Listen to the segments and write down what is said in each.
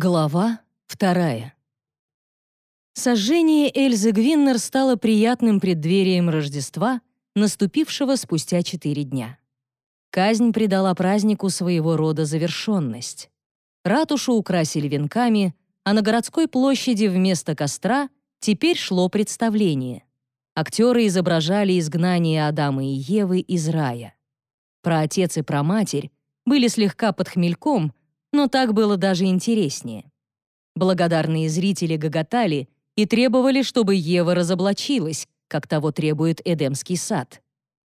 Глава вторая. Сожжение Эльзы Гвиннер стало приятным преддверием Рождества, наступившего спустя четыре дня. Казнь придала празднику своего рода завершенность. Ратушу украсили венками, а на городской площади вместо костра теперь шло представление. Актеры изображали изгнание Адама и Евы из рая. Про отец и про матерь были слегка под хмельком, но так было даже интереснее. Благодарные зрители гоготали и требовали, чтобы Ева разоблачилась, как того требует Эдемский сад.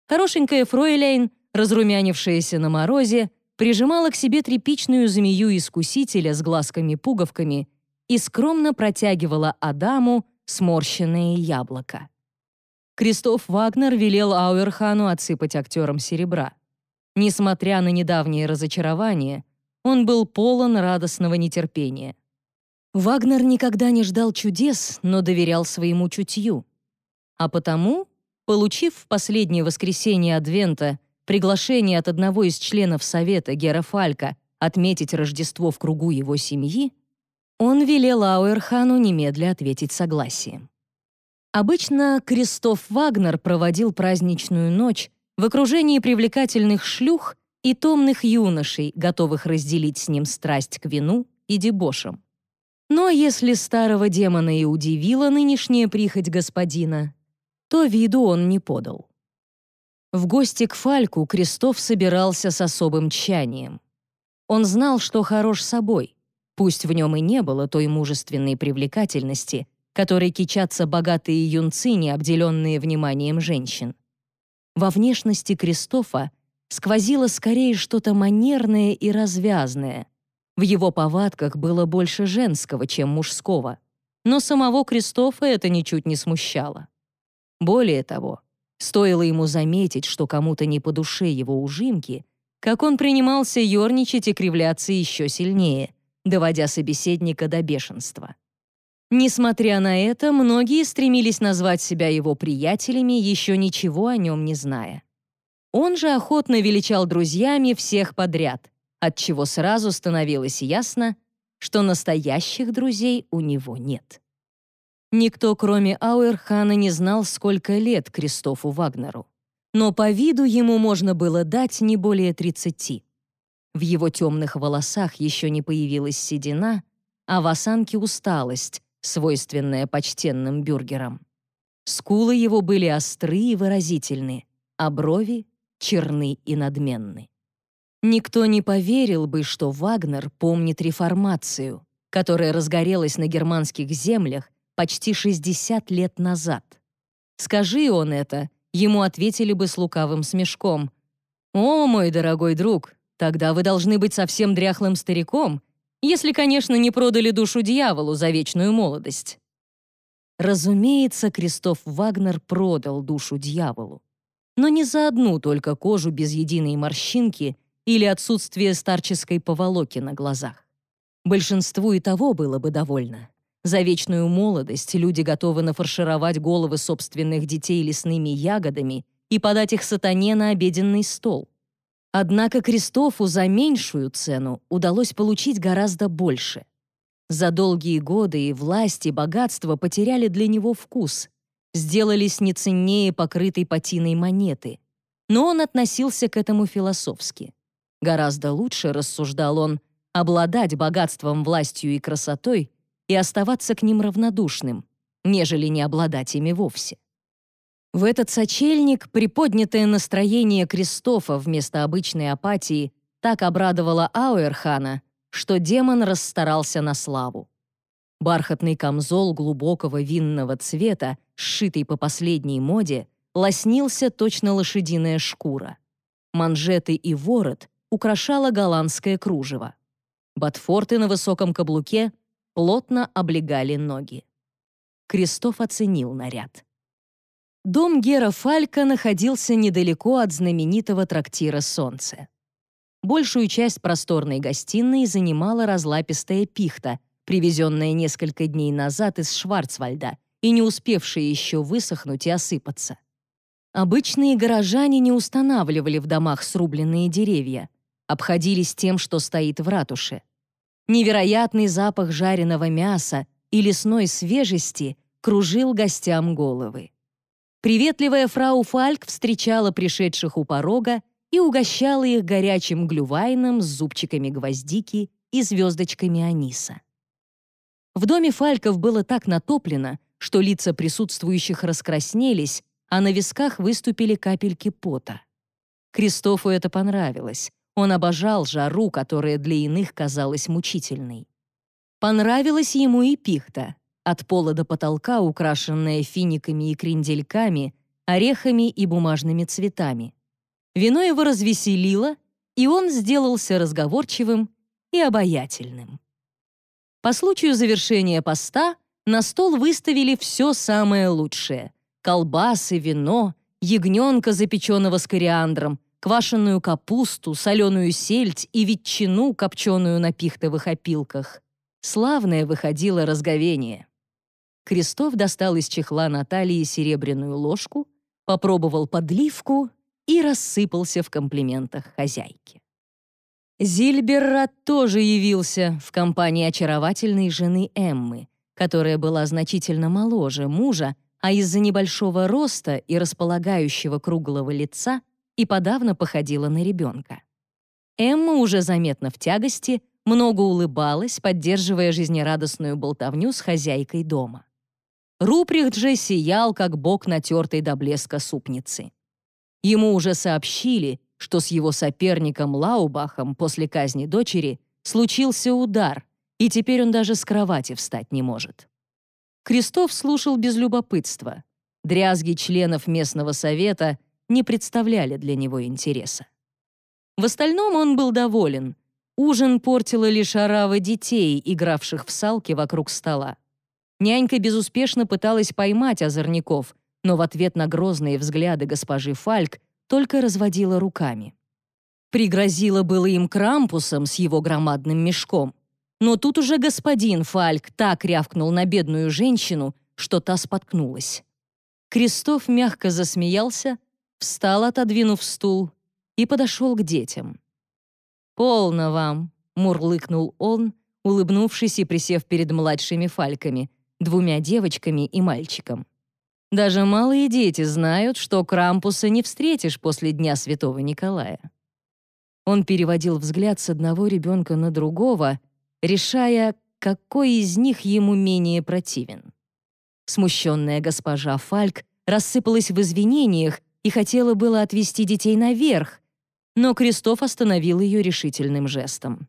Хорошенькая фройляйн, разрумянившаяся на морозе, прижимала к себе тряпичную змею-искусителя с глазками-пуговками и скромно протягивала Адаму сморщенное яблоко. Кристоф Вагнер велел Ауэрхану отсыпать актерам серебра. Несмотря на недавнее разочарование, он был полон радостного нетерпения. Вагнер никогда не ждал чудес, но доверял своему чутью. А потому, получив в последнее воскресенье Адвента приглашение от одного из членов Совета Гера Фалька отметить Рождество в кругу его семьи, он велел Ауэрхану немедля ответить согласием. Обычно Кристоф Вагнер проводил праздничную ночь в окружении привлекательных шлюх и томных юношей, готовых разделить с ним страсть к вину и дебошам. Но если старого демона и удивила нынешняя прихоть господина, то виду он не подал. В гости к Фальку Крестов собирался с особым тщанием. Он знал, что хорош собой, пусть в нем и не было той мужественной привлекательности, которой кичатся богатые юнцы, не обделенные вниманием женщин. Во внешности Кристофа сквозило скорее что-то манерное и развязное. В его повадках было больше женского, чем мужского. Но самого Кристофа это ничуть не смущало. Более того, стоило ему заметить, что кому-то не по душе его ужимки, как он принимался ерничать и кривляться еще сильнее, доводя собеседника до бешенства. Несмотря на это, многие стремились назвать себя его приятелями, еще ничего о нем не зная. Он же охотно величал друзьями всех подряд, отчего сразу становилось ясно, что настоящих друзей у него нет. Никто, кроме Ауэрхана, не знал, сколько лет Кристофу Вагнеру. Но по виду ему можно было дать не более 30. В его темных волосах еще не появилась седина, а в осанке усталость, свойственная почтенным бюргерам. Скулы его были остры и выразительны, а брови черны и надменны. Никто не поверил бы, что Вагнер помнит реформацию, которая разгорелась на германских землях почти 60 лет назад. Скажи он это, ему ответили бы с лукавым смешком. «О, мой дорогой друг, тогда вы должны быть совсем дряхлым стариком, если, конечно, не продали душу дьяволу за вечную молодость». Разумеется, Кристоф Вагнер продал душу дьяволу но не за одну только кожу без единой морщинки или отсутствие старческой поволоки на глазах. Большинству и того было бы довольно. За вечную молодость люди готовы нафаршировать головы собственных детей лесными ягодами и подать их сатане на обеденный стол. Однако Кристофу за меньшую цену удалось получить гораздо больше. За долгие годы и власть, и богатство потеряли для него вкус, сделались не ценнее покрытой патиной монеты. Но он относился к этому философски. Гораздо лучше, рассуждал он, обладать богатством, властью и красотой и оставаться к ним равнодушным, нежели не обладать ими вовсе. В этот сочельник приподнятое настроение Кристофа вместо обычной апатии так обрадовало Ауэрхана, что демон расстарался на славу. Бархатный камзол глубокого винного цвета, сшитый по последней моде, лоснился точно лошадиная шкура. Манжеты и ворот украшало голландское кружево. Ботфорты на высоком каблуке плотно облегали ноги. Крестов оценил наряд. Дом Гера Фалька находился недалеко от знаменитого трактира «Солнце». Большую часть просторной гостиной занимала разлапистая пихта, привезенная несколько дней назад из Шварцвальда и не успевшая еще высохнуть и осыпаться. Обычные горожане не устанавливали в домах срубленные деревья, обходились тем, что стоит в ратуше. невероятный запах жареного мяса и лесной свежести кружил гостям головы. Приветливая фрау Фальк встречала пришедших у порога и угощала их горячим глювайном с зубчиками гвоздики и звездочками аниса. В доме Фальков было так натоплено, что лица присутствующих раскраснелись, а на висках выступили капельки пота. Кристофу это понравилось. Он обожал жару, которая для иных казалась мучительной. Понравилась ему и пихта, от пола до потолка украшенная финиками и крендельками, орехами и бумажными цветами. Вино его развеселило, и он сделался разговорчивым и обаятельным. По случаю завершения поста на стол выставили все самое лучшее — колбасы, вино, ягненка, запеченного с кориандром, квашеную капусту, соленую сельдь и ветчину, копченую на пихтовых опилках. Славное выходило разговение. Крестов достал из чехла Натальи серебряную ложку, попробовал подливку и рассыпался в комплиментах хозяйки. Зильберрат тоже явился в компании очаровательной жены Эммы, которая была значительно моложе мужа, а из-за небольшого роста и располагающего круглого лица и подавно походила на ребенка. Эмма уже заметно в тягости, много улыбалась, поддерживая жизнерадостную болтовню с хозяйкой дома. Руприхт же сиял, как бок натертой до блеска супницы. Ему уже сообщили, что с его соперником Лаубахом после казни дочери случился удар, и теперь он даже с кровати встать не может. Крестов слушал без любопытства. Дрязги членов местного совета не представляли для него интереса. В остальном он был доволен. Ужин портила лишь орава детей, игравших в салки вокруг стола. Нянька безуспешно пыталась поймать озорников, но в ответ на грозные взгляды госпожи Фальк только разводила руками. Пригрозила было им Крампусом с его громадным мешком. Но тут уже господин Фальк так рявкнул на бедную женщину, что та споткнулась. Крестов мягко засмеялся, встал, отодвинув стул, и подошел к детям. «Полно вам», — мурлыкнул он, улыбнувшись и присев перед младшими фальками, двумя девочками и мальчиком. Даже малые дети знают, что Крампуса не встретишь после Дня Святого Николая. Он переводил взгляд с одного ребенка на другого, решая, какой из них ему менее противен. Смущенная госпожа Фальк рассыпалась в извинениях и хотела было отвести детей наверх, но Крестов остановил ее решительным жестом.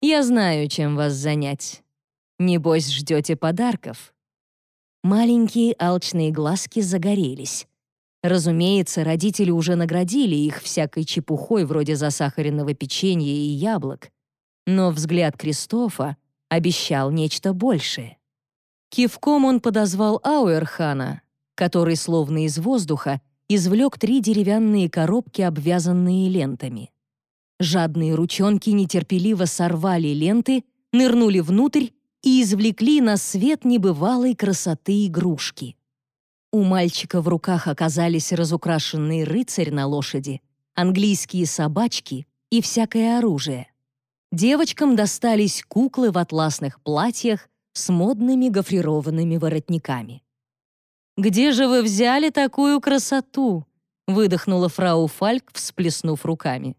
«Я знаю, чем вас занять. Небось, ждете подарков». Маленькие алчные глазки загорелись. Разумеется, родители уже наградили их всякой чепухой вроде засахаренного печенья и яблок. Но взгляд Кристофа обещал нечто большее. Кивком он подозвал Ауэрхана, который, словно из воздуха, извлек три деревянные коробки, обвязанные лентами. Жадные ручонки нетерпеливо сорвали ленты, нырнули внутрь и извлекли на свет небывалой красоты игрушки. У мальчика в руках оказались разукрашенный рыцарь на лошади, английские собачки и всякое оружие. Девочкам достались куклы в атласных платьях с модными гофрированными воротниками. «Где же вы взяли такую красоту?» — выдохнула фрау Фальк, всплеснув руками.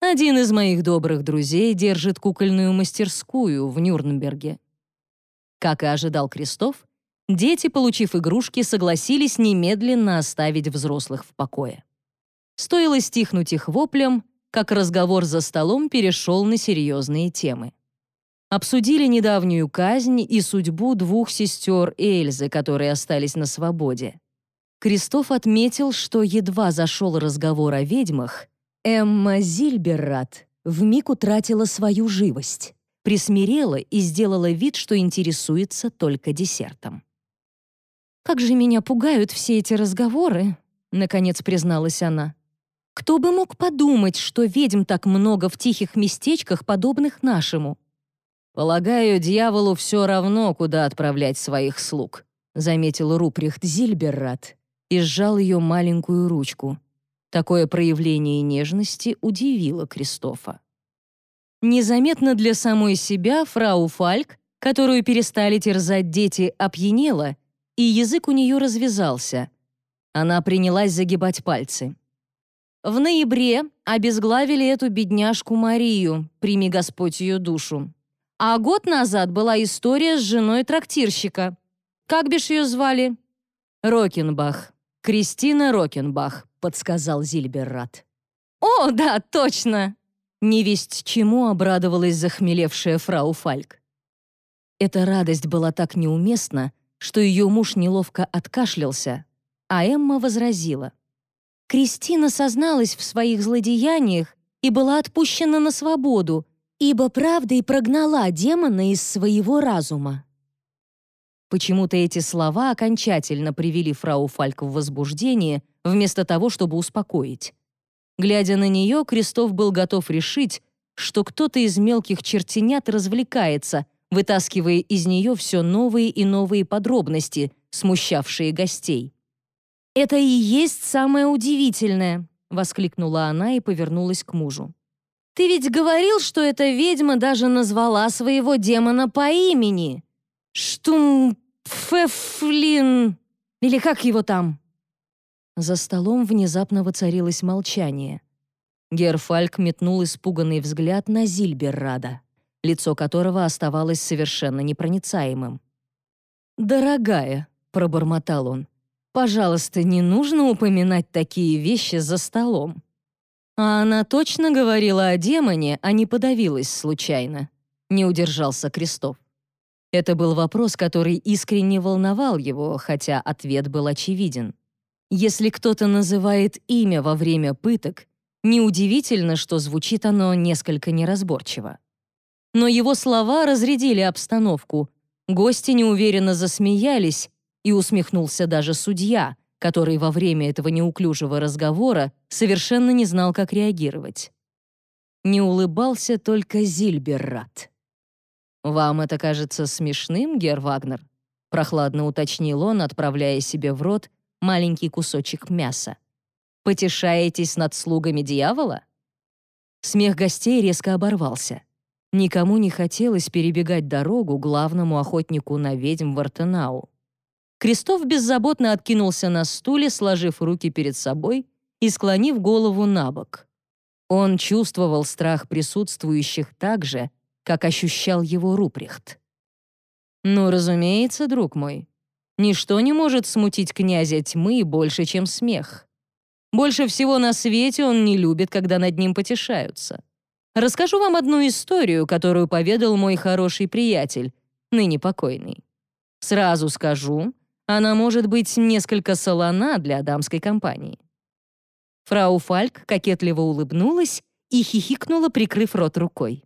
Один из моих добрых друзей держит кукольную мастерскую в Нюрнберге. Как и ожидал Крестов, дети, получив игрушки, согласились немедленно оставить взрослых в покое. Стоило стихнуть их воплям, как разговор за столом перешел на серьезные темы. Обсудили недавнюю казнь и судьбу двух сестер Эльзы, которые остались на свободе. Крестов отметил, что едва зашел разговор о ведьмах, Эмма Зильберрат вмиг утратила свою живость, присмирела и сделала вид, что интересуется только десертом. «Как же меня пугают все эти разговоры», — наконец призналась она. «Кто бы мог подумать, что ведьм так много в тихих местечках, подобных нашему?» «Полагаю, дьяволу все равно, куда отправлять своих слуг», — заметил Руприхт Зильберрат и сжал ее маленькую ручку. Такое проявление нежности удивило Кристофа. Незаметно для самой себя фрау Фальк, которую перестали терзать дети, опьянела, и язык у нее развязался. Она принялась загибать пальцы. В ноябре обезглавили эту бедняжку Марию, прими Господь ее душу. А год назад была история с женой трактирщика. Как бишь ее звали? Рокенбах. Кристина Рокенбах, подсказал Зильберрат. О, да, точно! Невесть чему обрадовалась захмелевшая фрау Фальк. Эта радость была так неуместна, что ее муж неловко откашлялся, а Эмма возразила. Кристина созналась в своих злодеяниях и была отпущена на свободу, ибо правдой прогнала демона из своего разума. Почему-то эти слова окончательно привели фрау Фальк в возбуждение, вместо того, чтобы успокоить. Глядя на нее, Крестов был готов решить, что кто-то из мелких чертенят развлекается, вытаскивая из нее все новые и новые подробности, смущавшие гостей. «Это и есть самое удивительное!» — воскликнула она и повернулась к мужу. «Ты ведь говорил, что эта ведьма даже назвала своего демона по имени. Штумфефлин... Или как его там?» За столом внезапно воцарилось молчание. Герфальк метнул испуганный взгляд на Зильберрада, лицо которого оставалось совершенно непроницаемым. «Дорогая», — пробормотал он, — «пожалуйста, не нужно упоминать такие вещи за столом». А она точно говорила о демоне, а не подавилась случайно. Не удержался Крестов. Это был вопрос, который искренне волновал его, хотя ответ был очевиден. Если кто-то называет имя во время пыток, неудивительно, что звучит оно несколько неразборчиво. Но его слова разрядили обстановку. Гости неуверенно засмеялись, и усмехнулся даже судья, который во время этого неуклюжего разговора совершенно не знал, как реагировать. Не улыбался только Зильберрат. «Вам это кажется смешным, Гер Вагнер?» прохладно уточнил он, отправляя себе в рот маленький кусочек мяса. «Потешаетесь над слугами дьявола?» Смех гостей резко оборвался. Никому не хотелось перебегать дорогу главному охотнику на ведьм Вартенау. Крестов беззаботно откинулся на стуле, сложив руки перед собой и склонив голову на бок. Он чувствовал страх присутствующих так же, как ощущал его Руприхт. «Ну, разумеется, друг мой, Ничто не может смутить князя тьмы больше, чем смех. Больше всего на свете он не любит, когда над ним потешаются. Расскажу вам одну историю, которую поведал мой хороший приятель, ныне покойный. Сразу скажу, она может быть несколько солона для дамской компании. Фрау Фальк кокетливо улыбнулась и хихикнула, прикрыв рот рукой.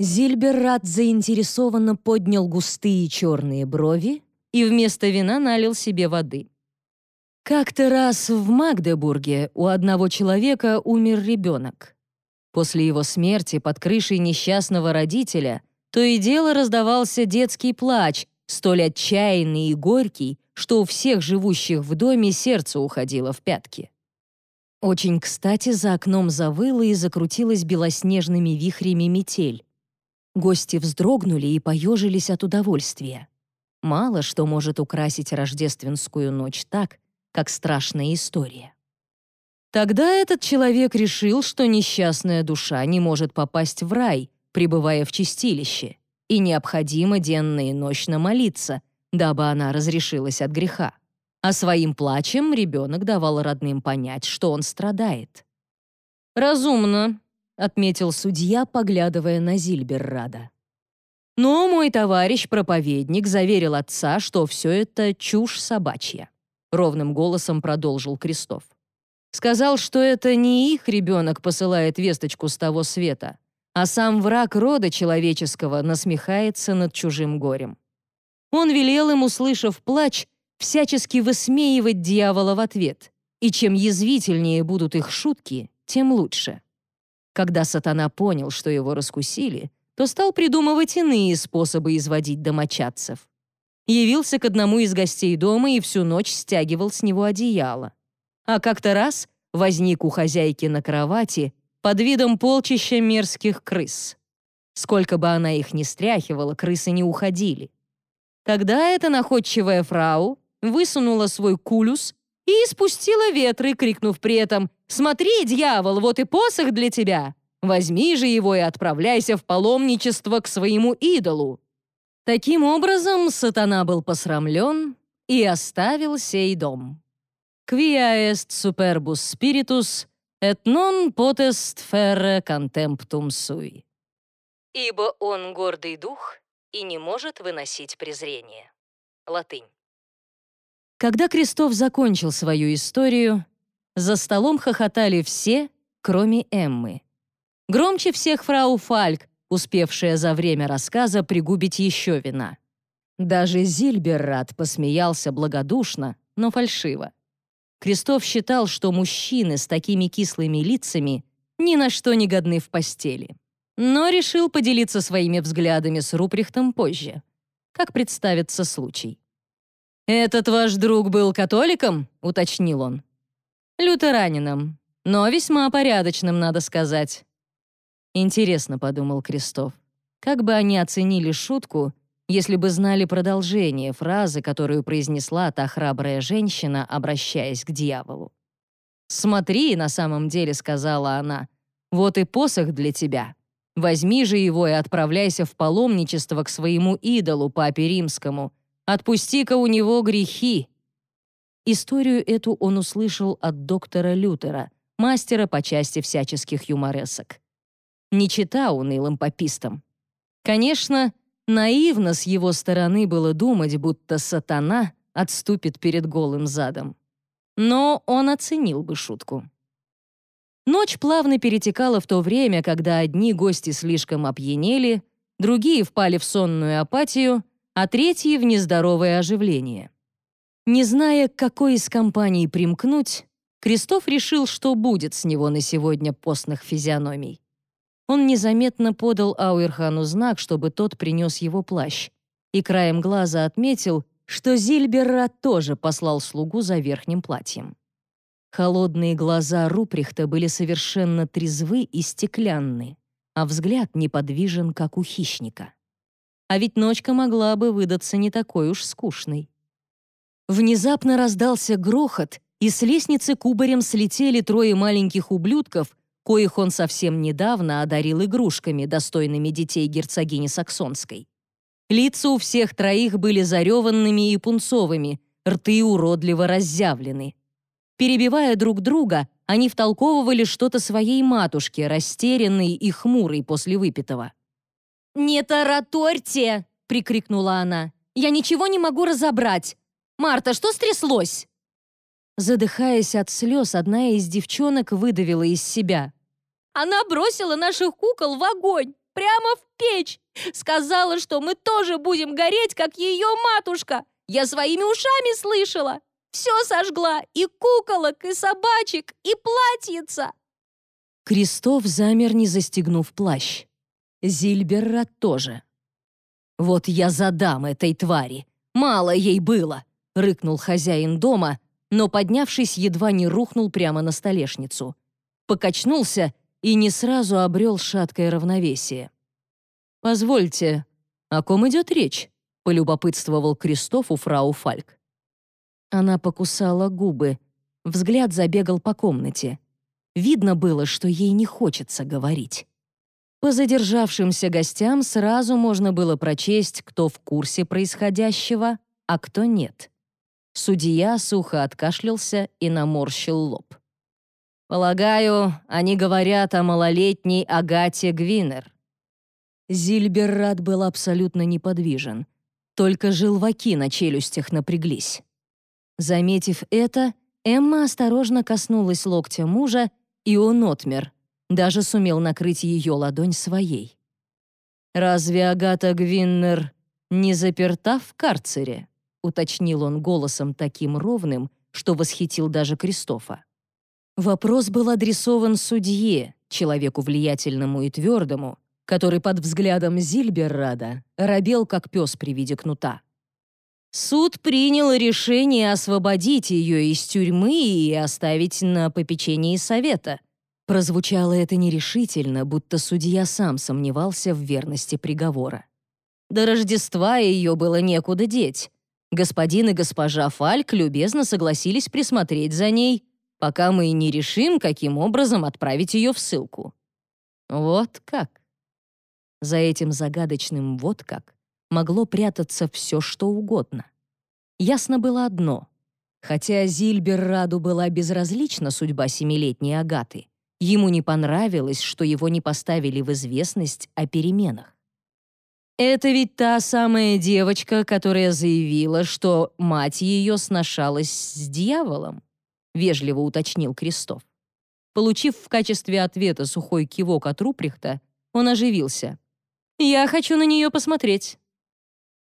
Зильберрат заинтересованно поднял густые черные брови, и вместо вина налил себе воды. Как-то раз в Магдебурге у одного человека умер ребенок. После его смерти под крышей несчастного родителя то и дело раздавался детский плач, столь отчаянный и горький, что у всех живущих в доме сердце уходило в пятки. Очень кстати за окном завыла и закрутилась белоснежными вихрями метель. Гости вздрогнули и поежились от удовольствия. Мало что может украсить рождественскую ночь так, как страшная история. Тогда этот человек решил, что несчастная душа не может попасть в рай, пребывая в чистилище, и необходимо денно и ночно молиться, дабы она разрешилась от греха. А своим плачем ребенок давал родным понять, что он страдает. «Разумно», — отметил судья, поглядывая на Зильберрада. Но мой товарищ-проповедник заверил отца, что все это чушь собачья. Ровным голосом продолжил Крестов. Сказал, что это не их ребенок посылает весточку с того света, а сам враг рода человеческого насмехается над чужим горем. Он велел им, услышав плач, всячески высмеивать дьявола в ответ, и чем язвительнее будут их шутки, тем лучше. Когда сатана понял, что его раскусили, то стал придумывать иные способы изводить домочадцев. Явился к одному из гостей дома и всю ночь стягивал с него одеяло. А как-то раз возник у хозяйки на кровати под видом полчища мерзких крыс. Сколько бы она их ни стряхивала, крысы не уходили. Тогда эта находчивая фрау высунула свой кулюс и спустила ветры, крикнув при этом «Смотри, дьявол, вот и посох для тебя! Возьми же его и отправляйся в паломничество к своему идолу!» Таким образом, сатана был посрамлен и оставил сей дом. «Quia est superbus spiritus, et non potest ferre contemptum sui». Ибо он гордый дух и не может выносить презрение. Латынь. Когда Крестов закончил свою историю, за столом хохотали все, кроме Эммы. Громче всех фрау Фальк, успевшая за время рассказа пригубить еще вина. Даже Зильберрат посмеялся благодушно, но фальшиво. Крестов считал, что мужчины с такими кислыми лицами ни на что не годны в постели. Но решил поделиться своими взглядами с Руприхтом позже, как представится случай. «Этот ваш друг был католиком?» — уточнил он. «Лютеранином, но весьма порядочным, надо сказать. Интересно, подумал Крестов, как бы они оценили шутку, если бы знали продолжение фразы, которую произнесла та храбрая женщина, обращаясь к дьяволу. «Смотри», — на самом деле сказала она, — «вот и посох для тебя. Возьми же его и отправляйся в паломничество к своему идолу, папе римскому. Отпусти-ка у него грехи». Историю эту он услышал от доктора Лютера, мастера по части всяческих юморесок не чита унылым попистам. Конечно, наивно с его стороны было думать, будто сатана отступит перед голым задом. Но он оценил бы шутку. Ночь плавно перетекала в то время, когда одни гости слишком опьянели, другие впали в сонную апатию, а третьи — в нездоровое оживление. Не зная, к какой из компаний примкнуть, Крестов решил, что будет с него на сегодня постных физиономий. Он незаметно подал Ауэрхану знак, чтобы тот принес его плащ, и краем глаза отметил, что Зильберра тоже послал слугу за верхним платьем. Холодные глаза Руприхта были совершенно трезвы и стеклянны, а взгляд неподвижен, как у хищника. А ведь ночка могла бы выдаться не такой уж скучной. Внезапно раздался грохот, и с лестницы кубарем слетели трое маленьких ублюдков коих он совсем недавно одарил игрушками, достойными детей герцогини Саксонской. Лица у всех троих были зареванными и пунцовыми, рты уродливо разъявлены. Перебивая друг друга, они втолковывали что-то своей матушке, растерянной и хмурой после выпитого. «Не тараторьте!» — прикрикнула она. «Я ничего не могу разобрать! Марта, что стряслось?» Задыхаясь от слез, одна из девчонок выдавила из себя. Она бросила наших кукол в огонь, прямо в печь. Сказала, что мы тоже будем гореть, как ее матушка. Я своими ушами слышала. Все сожгла, и куколок, и собачек, и платьица. Крестов замер, не застегнув плащ. Зильберра тоже. «Вот я задам этой твари! Мало ей было!» — рыкнул хозяин дома, но, поднявшись, едва не рухнул прямо на столешницу. Покачнулся и не сразу обрел шаткое равновесие. «Позвольте, о ком идет речь?» — полюбопытствовал Кристоф у фрау Фальк. Она покусала губы, взгляд забегал по комнате. Видно было, что ей не хочется говорить. По задержавшимся гостям сразу можно было прочесть, кто в курсе происходящего, а кто нет. Судья сухо откашлялся и наморщил лоб. Полагаю, они говорят о малолетней Агате Гвинер. Зильберрат был абсолютно неподвижен. Только желваки на челюстях напряглись. Заметив это, Эмма осторожно коснулась локтя мужа, и он отмер, даже сумел накрыть ее ладонь своей. «Разве Агата Гвиннер не заперта в карцере?» — уточнил он голосом таким ровным, что восхитил даже Кристофа. Вопрос был адресован судье, человеку влиятельному и твердому, который под взглядом Зильберрада робел, как пес при виде кнута. Суд принял решение освободить ее из тюрьмы и оставить на попечении совета, Прозвучало это нерешительно, будто судья сам сомневался в верности приговора. До Рождества ее было некуда деть. Господин и госпожа Фальк любезно согласились присмотреть за ней, пока мы не решим, каким образом отправить ее в ссылку. Вот как. За этим загадочным «вот как» могло прятаться все, что угодно. Ясно было одно. Хотя Зильберраду была безразлична судьба семилетней Агаты, ему не понравилось, что его не поставили в известность о переменах. «Это ведь та самая девочка, которая заявила, что мать ее сношалась с дьяволом», — вежливо уточнил Крестов. Получив в качестве ответа сухой кивок от Руприхта, он оживился. «Я хочу на нее посмотреть».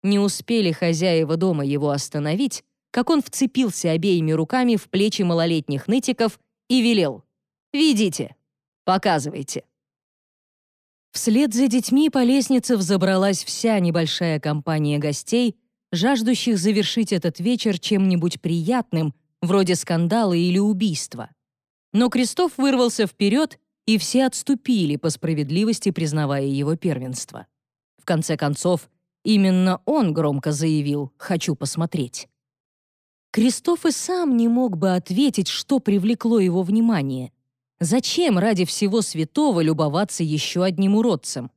Не успели хозяева дома его остановить, как он вцепился обеими руками в плечи малолетних нытиков и велел. «Видите, показывайте». Вслед за детьми по лестнице взобралась вся небольшая компания гостей, жаждущих завершить этот вечер чем-нибудь приятным, вроде скандала или убийства. Но Крестов вырвался вперед, и все отступили, по справедливости признавая его первенство. В конце концов, именно он громко заявил «хочу посмотреть». Крестов и сам не мог бы ответить, что привлекло его внимание — Зачем ради всего святого любоваться еще одним уродцем?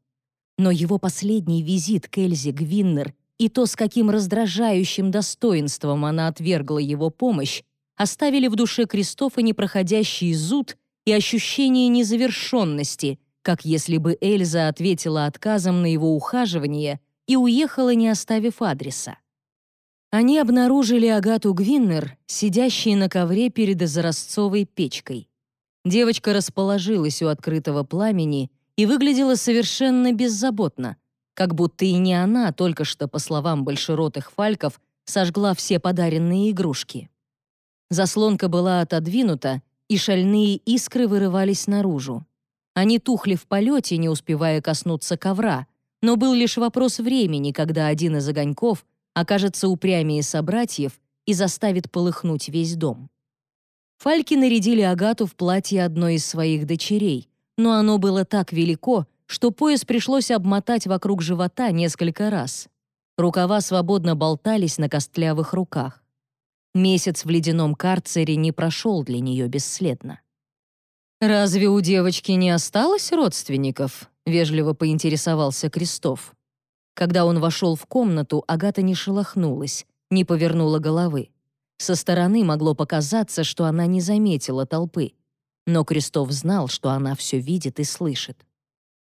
Но его последний визит к Эльзе Гвиннер и то, с каким раздражающим достоинством она отвергла его помощь, оставили в душе Кристофа непроходящий зуд и ощущение незавершенности, как если бы Эльза ответила отказом на его ухаживание и уехала, не оставив адреса. Они обнаружили Агату Гвиннер, сидящей на ковре перед изразцовой печкой. Девочка расположилась у открытого пламени и выглядела совершенно беззаботно, как будто и не она только что, по словам большеротых фальков, сожгла все подаренные игрушки. Заслонка была отодвинута, и шальные искры вырывались наружу. Они тухли в полете, не успевая коснуться ковра, но был лишь вопрос времени, когда один из огоньков окажется упрямее собратьев и заставит полыхнуть весь дом. Фальки нарядили Агату в платье одной из своих дочерей, но оно было так велико, что пояс пришлось обмотать вокруг живота несколько раз. Рукава свободно болтались на костлявых руках. Месяц в ледяном карцере не прошел для нее бесследно. «Разве у девочки не осталось родственников?» — вежливо поинтересовался Крестов. Когда он вошел в комнату, Агата не шелохнулась, не повернула головы. Со стороны могло показаться, что она не заметила толпы, но Крестов знал, что она все видит и слышит.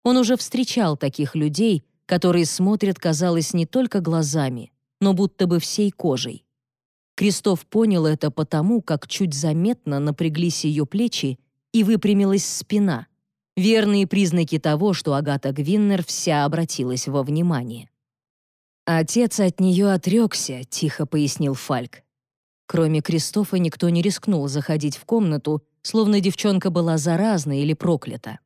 Он уже встречал таких людей, которые смотрят, казалось, не только глазами, но будто бы всей кожей. Крестов понял это потому, как чуть заметно напряглись ее плечи и выпрямилась спина. Верные признаки того, что Агата Гвиннер вся обратилась во внимание. «Отец от нее отрекся», — тихо пояснил Фальк. Кроме Кристофа никто не рискнул заходить в комнату, словно девчонка была заразна или проклята.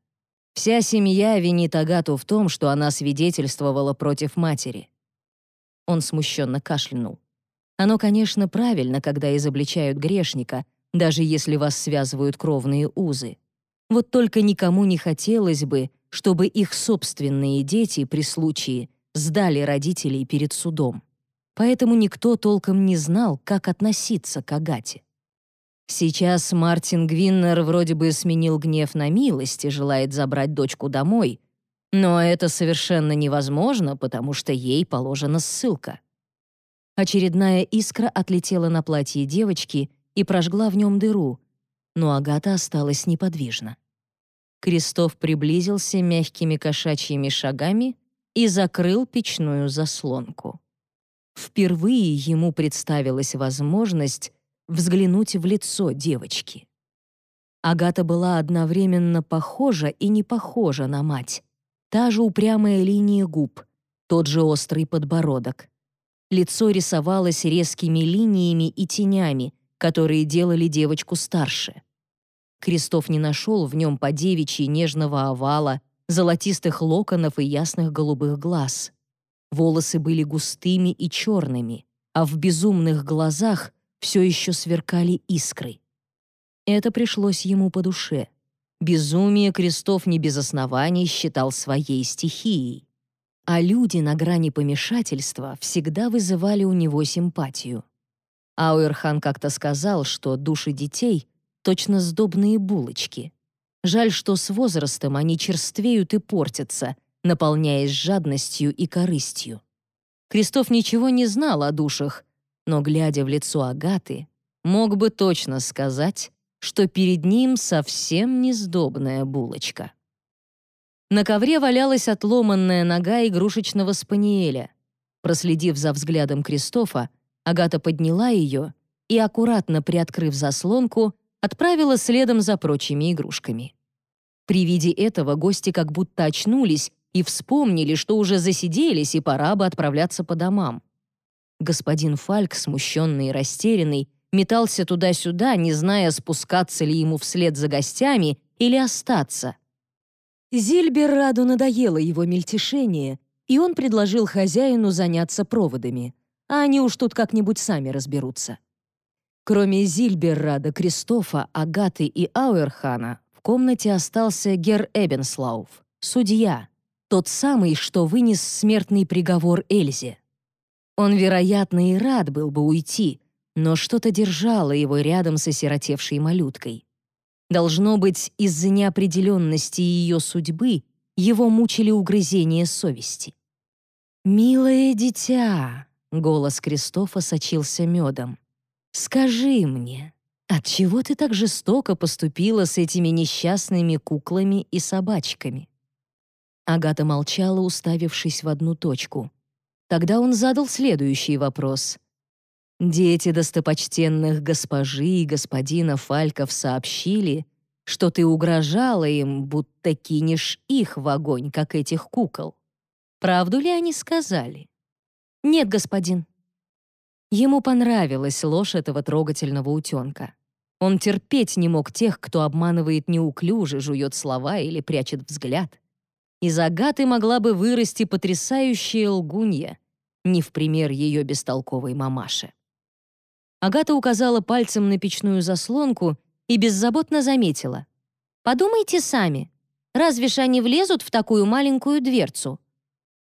Вся семья винит Агату в том, что она свидетельствовала против матери. Он смущенно кашлянул. Оно, конечно, правильно, когда изобличают грешника, даже если вас связывают кровные узы. Вот только никому не хотелось бы, чтобы их собственные дети при случае сдали родителей перед судом поэтому никто толком не знал, как относиться к Агате. Сейчас Мартин Гвиннер вроде бы сменил гнев на милость и желает забрать дочку домой, но это совершенно невозможно, потому что ей положена ссылка. Очередная искра отлетела на платье девочки и прожгла в нем дыру, но Агата осталась неподвижна. Крестов приблизился мягкими кошачьими шагами и закрыл печную заслонку. Впервые ему представилась возможность взглянуть в лицо девочки. Агата была одновременно похожа и не похожа на мать. Та же упрямая линия губ, тот же острый подбородок. Лицо рисовалось резкими линиями и тенями, которые делали девочку старше. Крестов не нашел в нем по девичьи нежного овала, золотистых локонов и ясных голубых глаз. Волосы были густыми и черными, а в безумных глазах все еще сверкали искры. Это пришлось ему по душе. безумие Крестов не без оснований считал своей стихией. А люди на грани помешательства всегда вызывали у него симпатию. Ауэрхан как-то сказал, что души детей — точно сдобные булочки. Жаль, что с возрастом они черствеют и портятся, наполняясь жадностью и корыстью. Крестов ничего не знал о душах, но, глядя в лицо Агаты, мог бы точно сказать, что перед ним совсем не сдобная булочка. На ковре валялась отломанная нога игрушечного спаниеля. Проследив за взглядом Кристофа, Агата подняла ее и, аккуратно приоткрыв заслонку, отправила следом за прочими игрушками. При виде этого гости как будто очнулись и вспомнили, что уже засиделись и пора бы отправляться по домам. Господин Фальк, смущенный и растерянный, метался туда-сюда, не зная, спускаться ли ему вслед за гостями или остаться. Зильберраду надоело его мельтешение, и он предложил хозяину заняться проводами, а они уж тут как-нибудь сами разберутся. Кроме Зильберрада, Кристофа, Агаты и Ауэрхана, в комнате остался Гер Эбенслауф, судья, тот самый, что вынес смертный приговор Эльзе. Он, вероятно, и рад был бы уйти, но что-то держало его рядом с осиротевшей малюткой. Должно быть, из-за неопределенности ее судьбы его мучили угрызения совести. «Милое дитя», — голос Кристофа сочился медом, — «скажи мне, отчего ты так жестоко поступила с этими несчастными куклами и собачками?» Агата молчала, уставившись в одну точку. Тогда он задал следующий вопрос — Дети достопочтенных госпожи и господина Фальков сообщили, что ты угрожала им, будто кинешь их в огонь, как этих кукол. Правду ли они сказали? Нет, господин. Ему понравилась ложь этого трогательного утенка. Он терпеть не мог тех, кто обманывает неуклюже, жует слова или прячет взгляд. Из Агаты могла бы вырасти потрясающая лгунья, не в пример ее бестолковой мамаше. Агата указала пальцем на печную заслонку и беззаботно заметила. «Подумайте сами, разве ж они влезут в такую маленькую дверцу?»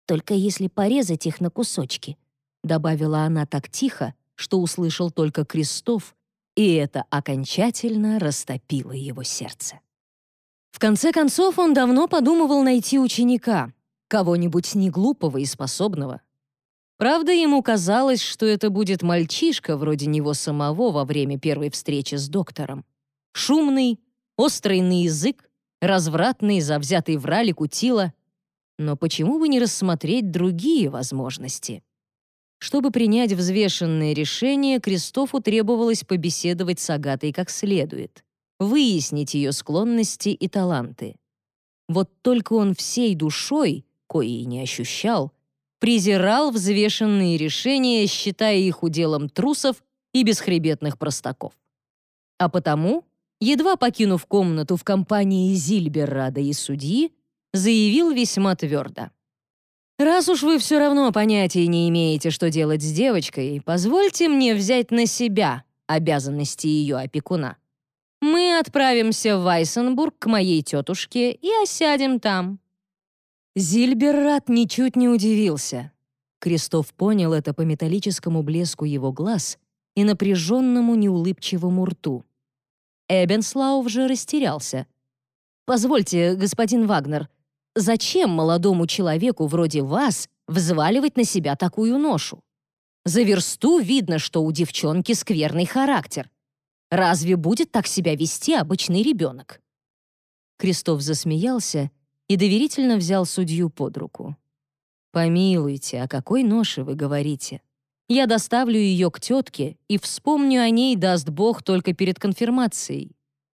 «Только если порезать их на кусочки», — добавила она так тихо, что услышал только Крестов, и это окончательно растопило его сердце. В конце концов, он давно подумывал найти ученика, кого-нибудь неглупого и способного, Правда, ему казалось, что это будет мальчишка вроде него самого во время первой встречи с доктором. Шумный, острый на язык, развратный, завзятый в ралли кутила. Но почему бы не рассмотреть другие возможности? Чтобы принять взвешенное решение, Кристофу требовалось побеседовать с Агатой как следует, выяснить ее склонности и таланты. Вот только он всей душой, коей не ощущал, презирал взвешенные решения, считая их уделом трусов и бесхребетных простаков. А потому, едва покинув комнату в компании Зильберрада и судьи, заявил весьма твердо. «Раз уж вы все равно понятия не имеете, что делать с девочкой, позвольте мне взять на себя обязанности ее опекуна. Мы отправимся в Вайсенбург к моей тетушке и осядем там. Зильберрат ничуть не удивился. Крестов понял это по металлическому блеску его глаз и напряженному неулыбчивому рту. Эбенслауф же растерялся. «Позвольте, господин Вагнер, зачем молодому человеку вроде вас взваливать на себя такую ношу? За версту видно, что у девчонки скверный характер. Разве будет так себя вести обычный ребенок?» Крестов засмеялся и доверительно взял судью под руку. «Помилуйте, о какой ноше вы говорите? Я доставлю ее к тетке и вспомню о ней, даст Бог, только перед конфирмацией.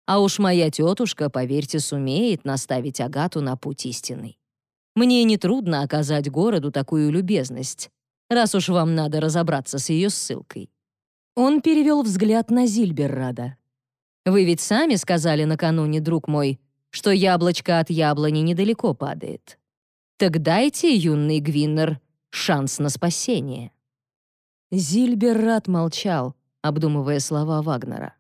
А уж моя тетушка, поверьте, сумеет наставить Агату на путь истинный. Мне нетрудно оказать городу такую любезность, раз уж вам надо разобраться с ее ссылкой». Он перевел взгляд на Зильберрада. «Вы ведь сами сказали накануне, друг мой, что яблочко от яблони недалеко падает. Так дайте, юный Гвиннер, шанс на спасение». Зильберрат молчал, обдумывая слова Вагнера.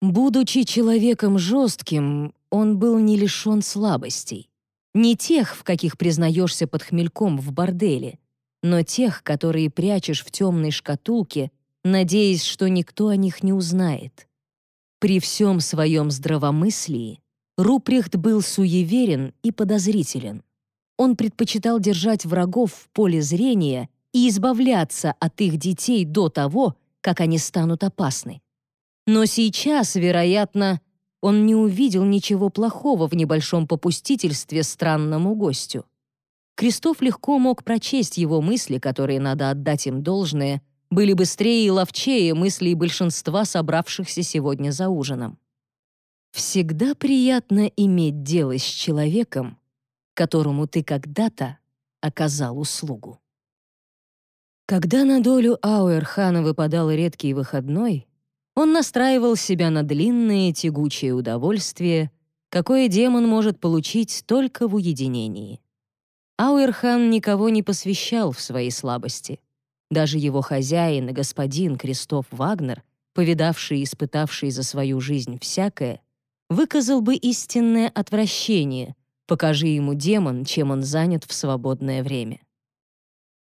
«Будучи человеком жестким, он был не лишен слабостей. Не тех, в каких признаешься под хмельком в борделе, но тех, которые прячешь в темной шкатулке, надеясь, что никто о них не узнает. При всем своем здравомыслии Руприхт был суеверен и подозрителен. Он предпочитал держать врагов в поле зрения и избавляться от их детей до того, как они станут опасны. Но сейчас, вероятно, он не увидел ничего плохого в небольшом попустительстве странному гостю. Крестов легко мог прочесть его мысли, которые, надо отдать им должное, были быстрее и ловчее мыслей большинства собравшихся сегодня за ужином. Всегда приятно иметь дело с человеком, которому ты когда-то оказал услугу. Когда на долю Ауэрхана выпадал редкий выходной, он настраивал себя на длинное тягучее удовольствие, какое демон может получить только в уединении. Ауэрхан никого не посвящал в свои слабости. Даже его хозяин и господин Кристоф Вагнер, повидавший и испытавший за свою жизнь всякое, выказал бы истинное отвращение, покажи ему демон, чем он занят в свободное время.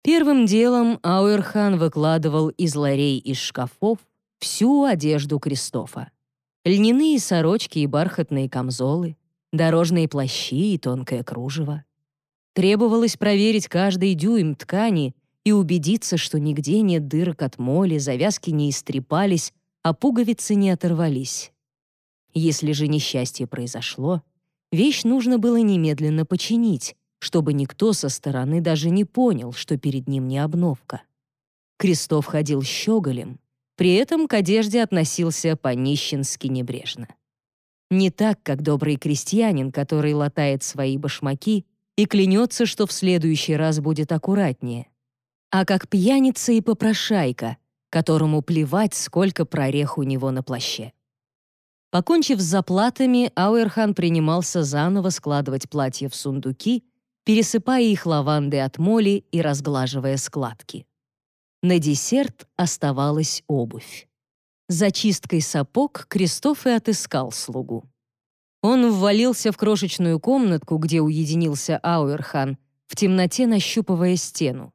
Первым делом Ауэрхан выкладывал из ларей из шкафов всю одежду Кристофа. Льняные сорочки и бархатные камзолы, дорожные плащи и тонкое кружево. Требовалось проверить каждый дюйм ткани и убедиться, что нигде нет дырок от моли, завязки не истрепались, а пуговицы не оторвались. Если же несчастье произошло, вещь нужно было немедленно починить, чтобы никто со стороны даже не понял, что перед ним не обновка. Крестов ходил щеголем, при этом к одежде относился по-нищенски небрежно. Не так, как добрый крестьянин, который латает свои башмаки и клянется, что в следующий раз будет аккуратнее, а как пьяница и попрошайка, которому плевать, сколько прорех у него на плаще. Покончив с заплатами, Ауэрхан принимался заново складывать платья в сундуки, пересыпая их лавандой от моли и разглаживая складки. На десерт оставалась обувь. За чисткой сапог Кристоф и отыскал слугу. Он ввалился в крошечную комнатку, где уединился Ауэрхан, в темноте нащупывая стену.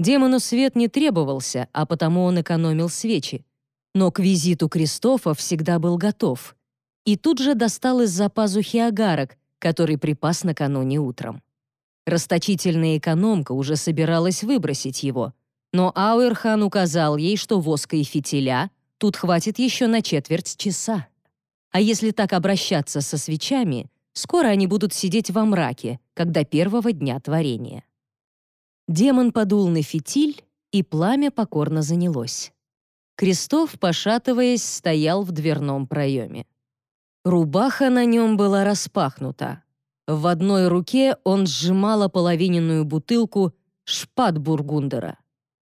Демону свет не требовался, а потому он экономил свечи. Но к визиту Кристофа всегда был готов. И тут же достал из-за пазухи агарок, который припас накануне утром. Расточительная экономка уже собиралась выбросить его, но Ауэрхан указал ей, что воска и фитиля тут хватит еще на четверть часа. А если так обращаться со свечами, скоро они будут сидеть во мраке, до первого дня творения. Демон подул на фитиль, и пламя покорно занялось. Крестов, пошатываясь, стоял в дверном проеме. Рубаха на нем была распахнута. В одной руке он сжимал половиненную бутылку шпат бургундера.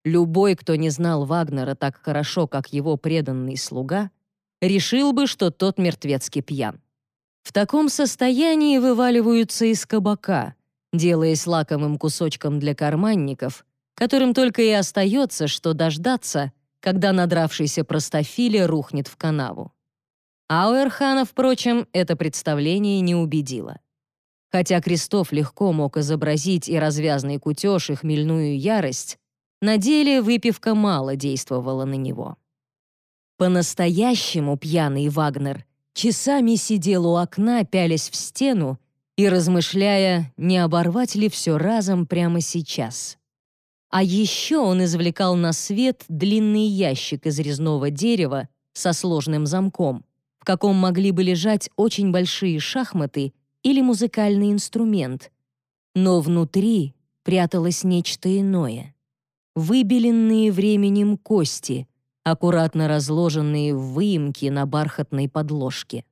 Любой, кто не знал Вагнера так хорошо, как его преданный слуга, решил бы, что тот мертвецки пьян. В таком состоянии вываливаются из кабака, делаясь лакомым кусочком для карманников, которым только и остается, что дождаться, когда надравшийся простофиля рухнет в канаву. Ауэрхана, впрочем, это представление не убедило. Хотя Крестов легко мог изобразить и развязный кутеж, и хмельную ярость, на деле выпивка мало действовала на него. По-настоящему пьяный Вагнер часами сидел у окна, пялясь в стену и размышляя, не оборвать ли все разом прямо сейчас. А еще он извлекал на свет длинный ящик из резного дерева со сложным замком, в каком могли бы лежать очень большие шахматы или музыкальный инструмент. Но внутри пряталось нечто иное выбеленные временем кости, аккуратно разложенные в выемке на бархатной подложке.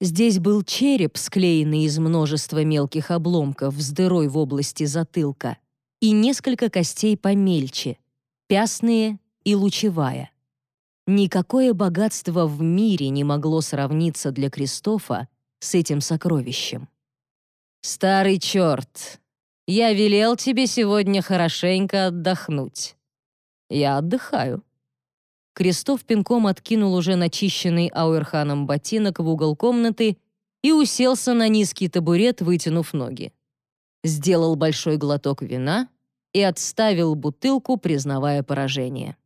Здесь был череп, склеенный из множества мелких обломков с дырой в области затылка, и несколько костей помельче, пясные и лучевая. Никакое богатство в мире не могло сравниться для Кристофа с этим сокровищем. «Старый черт!» Я велел тебе сегодня хорошенько отдохнуть. Я отдыхаю». Крестов пинком откинул уже начищенный Ауэрханом ботинок в угол комнаты и уселся на низкий табурет, вытянув ноги. Сделал большой глоток вина и отставил бутылку, признавая поражение.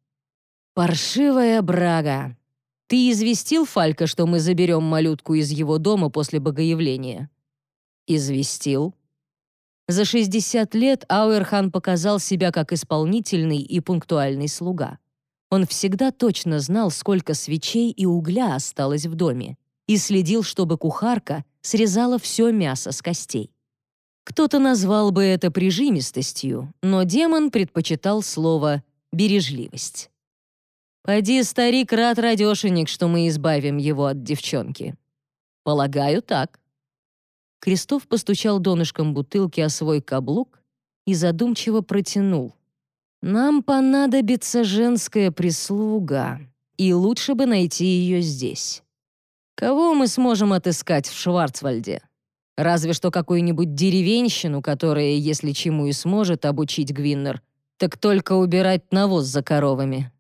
«Паршивая брага! Ты известил Фалька, что мы заберем малютку из его дома после богоявления?» «Известил». За 60 лет Ауэрхан показал себя как исполнительный и пунктуальный слуга. Он всегда точно знал, сколько свечей и угля осталось в доме, и следил, чтобы кухарка срезала все мясо с костей. Кто-то назвал бы это прижимистостью, но демон предпочитал слово «бережливость». «Поди, старик, рад радешенек, что мы избавим его от девчонки». «Полагаю, так». Крестов постучал донышком бутылки о свой каблук и задумчиво протянул. «Нам понадобится женская прислуга, и лучше бы найти ее здесь. Кого мы сможем отыскать в Шварцвальде?» Разве что какую-нибудь деревенщину, которая, если чему и сможет обучить Гвиннер, так только убирать навоз за коровами.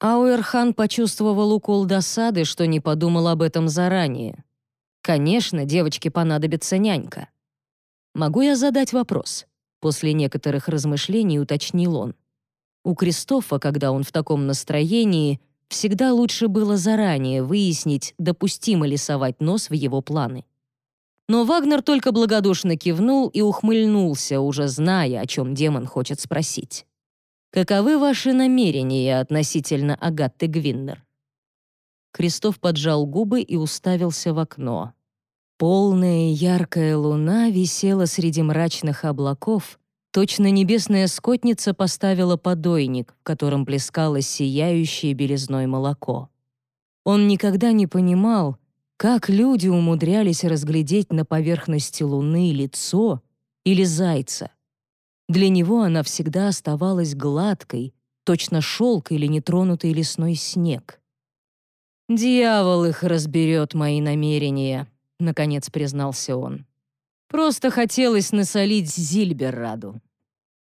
Ауэрхан почувствовал укол досады, что не подумал об этом заранее. Конечно, девочке понадобится нянька. «Могу я задать вопрос?» После некоторых размышлений уточнил он. У Кристофа, когда он в таком настроении, всегда лучше было заранее выяснить, допустимо ли совать нос в его планы. Но Вагнер только благодушно кивнул и ухмыльнулся, уже зная, о чем демон хочет спросить. «Каковы ваши намерения относительно Агатты Гвиннер?» Крестов поджал губы и уставился в окно. Полная яркая луна висела среди мрачных облаков, точно небесная скотница поставила подойник, в котором плескалось сияющее белизной молоко. Он никогда не понимал, как люди умудрялись разглядеть на поверхности Луны лицо или зайца? Для него она всегда оставалась гладкой, точно шелк или нетронутый лесной снег. «Дьявол их разберет, мои намерения», — наконец признался он. «Просто хотелось насолить Зильберраду.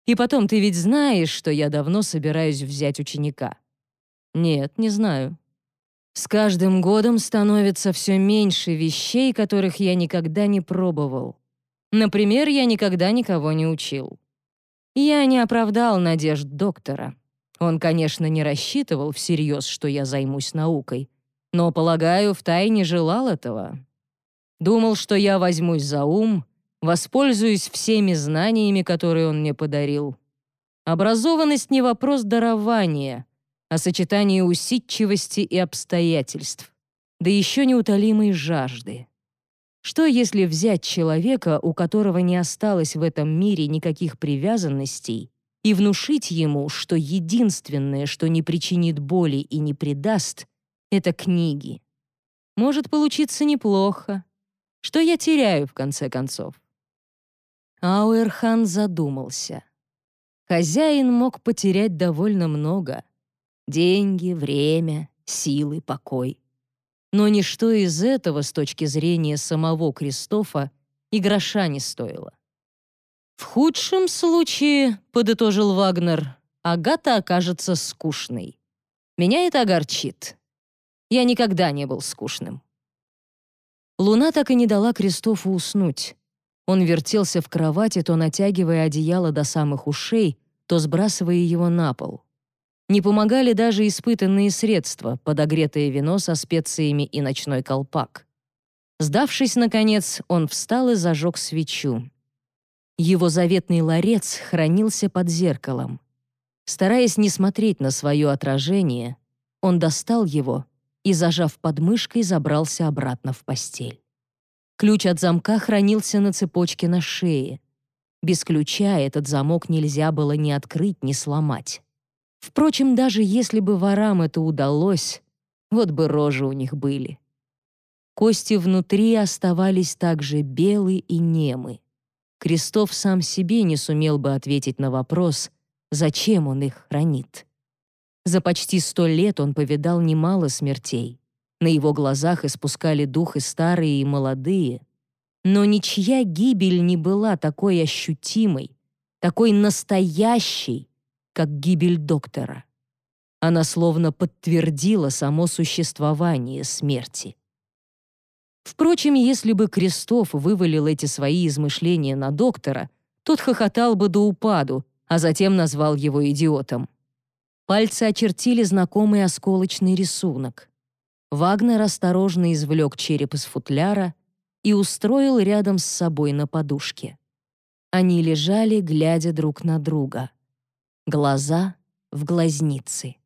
И потом, ты ведь знаешь, что я давно собираюсь взять ученика?» «Нет, не знаю. С каждым годом становится все меньше вещей, которых я никогда не пробовал. Например, я никогда никого не учил. Я не оправдал надежд доктора. Он, конечно, не рассчитывал всерьез, что я займусь наукой, но, полагаю, втайне желал этого. Думал, что я возьмусь за ум, воспользуюсь всеми знаниями, которые он мне подарил. Образованность не вопрос дарования — о сочетании усидчивости и обстоятельств, да еще неутолимой жажды. Что если взять человека, у которого не осталось в этом мире никаких привязанностей, и внушить ему, что единственное, что не причинит боли и не предаст, это книги? Может получиться неплохо. Что я теряю, в конце концов? Ауэрхан задумался. Хозяин мог потерять довольно много — Деньги, время, силы, покой. Но ничто из этого с точки зрения самого Кристофа и гроша не стоило. «В худшем случае, — подытожил Вагнер, — Агата окажется скучной. Меня это огорчит. Я никогда не был скучным». Луна так и не дала Кристофу уснуть. Он вертелся в кровати, то натягивая одеяло до самых ушей, то сбрасывая его на пол. Не помогали даже испытанные средства, подогретое вино со специями и ночной колпак. Сдавшись, наконец, он встал и зажег свечу. Его заветный ларец хранился под зеркалом. Стараясь не смотреть на свое отражение, он достал его и, зажав подмышкой, забрался обратно в постель. Ключ от замка хранился на цепочке на шее. Без ключа этот замок нельзя было ни открыть, ни сломать. Впрочем, даже если бы ворам это удалось, вот бы рожи у них были. Кости внутри оставались также белы и немы. Крестов сам себе не сумел бы ответить на вопрос, зачем он их хранит. За почти сто лет он повидал немало смертей. На его глазах испускали дух и старые, и молодые. Но ничья гибель не была такой ощутимой, такой настоящей, как гибель доктора. Она словно подтвердила само существование смерти. Впрочем, если бы Крестов вывалил эти свои измышления на доктора, тот хохотал бы до упаду, а затем назвал его идиотом. Пальцы очертили знакомый осколочный рисунок. Вагнер осторожно извлек череп из футляра и устроил рядом с собой на подушке. Они лежали, глядя друг на друга. Глаза в глазницы.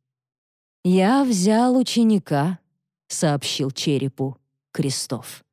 «Я взял ученика», — сообщил черепу Крестов.